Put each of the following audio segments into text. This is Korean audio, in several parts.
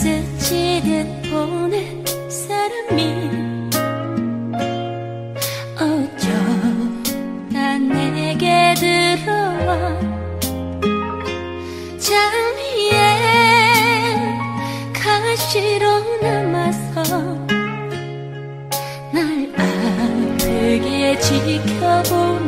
스치듯 보는 사람이 어쩌다 내게 들어와 잠 위에 가시로 남아서 날 아프게 지켜보네요.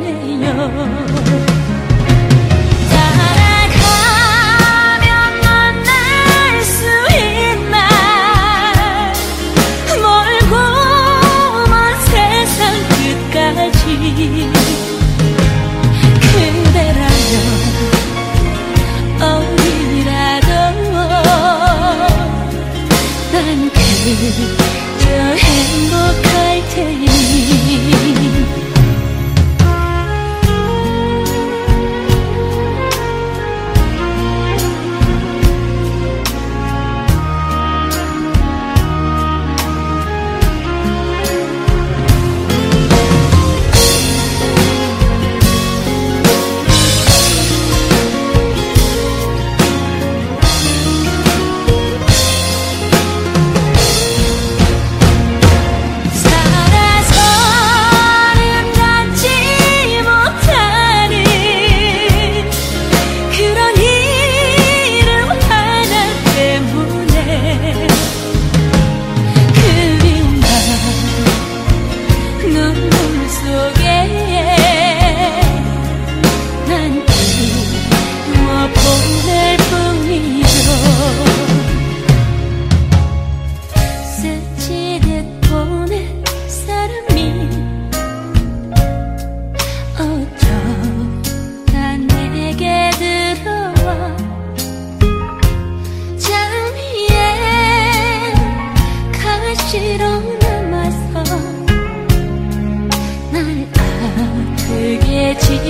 그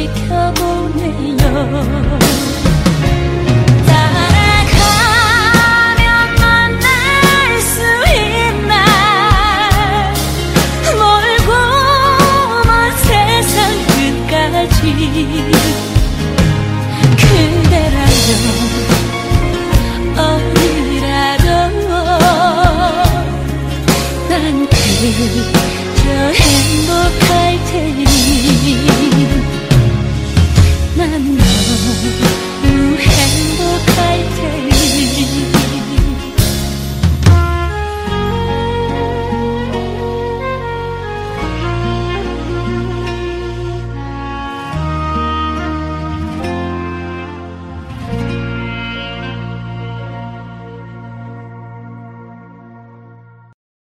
지켜보네요. 따라가면 만날 수 있나? 멀고 먼 세상 끝까지 그대라면 어디라도 난 그저 행복할 테니 난너